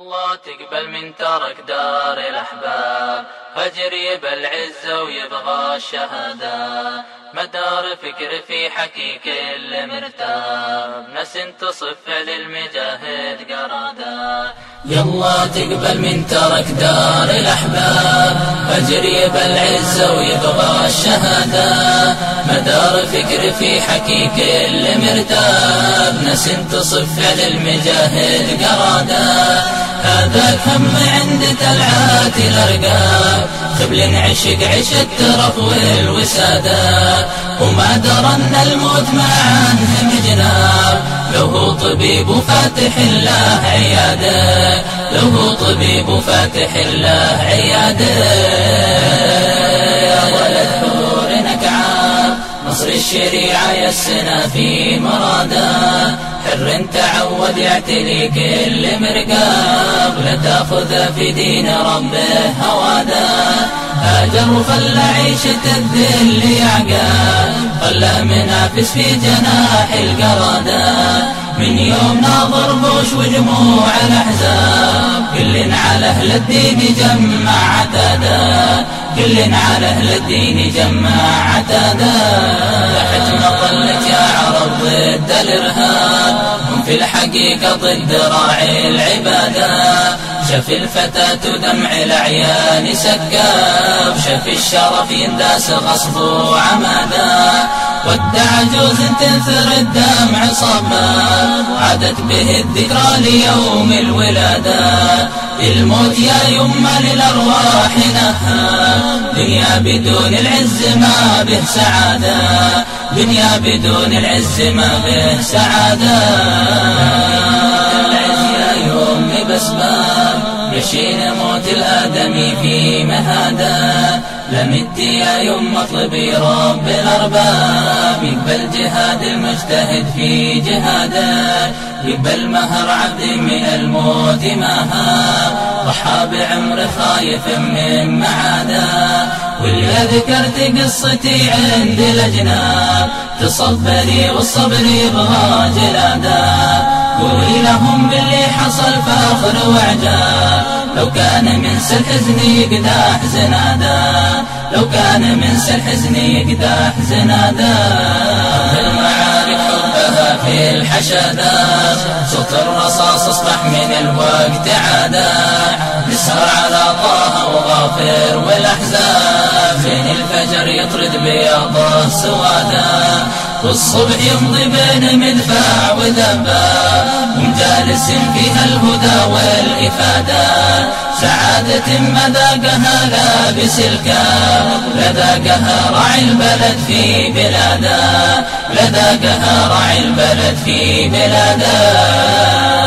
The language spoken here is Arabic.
الله تقبل من ترك دار الأحباب فجر يبى العزة ويبغى الشهادة. مدار فكر في حكي كل مرتاب ناس تصف للمجاهد قرادا. يلا تقبل من ترك دار الأحباب فجر يبى العزة ويبغى الشهادة. مدار فكر في حكي كل مرتاب ناس تصف للمجاهد قرادا. هذا كم عند تلعات الأرقام خبل عشق عش الترف والوسادة وما درى أن الموت عنه مجناب له طبيب فاتح الله عياده. له طبيب فاتح الله عياده. الشريعة يسنا في مرادة. حر تعود يعتلي كل مرقاب لا تأخذ في دين ربه هوادا هاجر وخلى عيشة الذل يعقاب خلى منافس في جناح القرادة. من يوم ناظر بوش وجموع الأحزاب. كل على أهل الدين جمع عتادا كل على أهل الدين جمع عتادا تحت مطلة يا عرب ضد الإرهاب. هم في الحقيقة ضد راعي العبادة. شف الفتاة دمع الأعيان سكاب. شف الشرف ينداس غصب وعمادا ودع جوز تنثر الدمع صباب عادت به الذكرى ليوم الولادة. الموت يا يما للأرواح نهى. دنيا بدون العز ما به سعادة. دنيا بدون العز ما به سعادة. يشين موت الآدمي في مهادا. لمت يا يم اطلبي رب الأرباب. يقبل جهاد المجتهد في جهاده يقبل مهر عبد من الموت مهاب ضحى بعمر خايف من معاده واللي ذكرت قصتي عند الأجناب. تصبري والصبر يبغى جلادا قولي لهم باللي حصل فاخر وعجاب لو كان من سل حزني يقداح زنادا لو كان من سل حزني يقداح زنادا المعارك حبها في الحشدات صوت الرصاص اصبح من الوقت عادا نسهر على طه وغافر والأحزاب. فين الفجر يطرد بياضه سوادا. والصبح يمضي بين مدفع وذباب ومجالس فيها الهدى والإفادة. سعادة ما ذاقها لابس الكاب لذاقها راعي البلد في بلاده لذاقها راعي البلد في بلاده.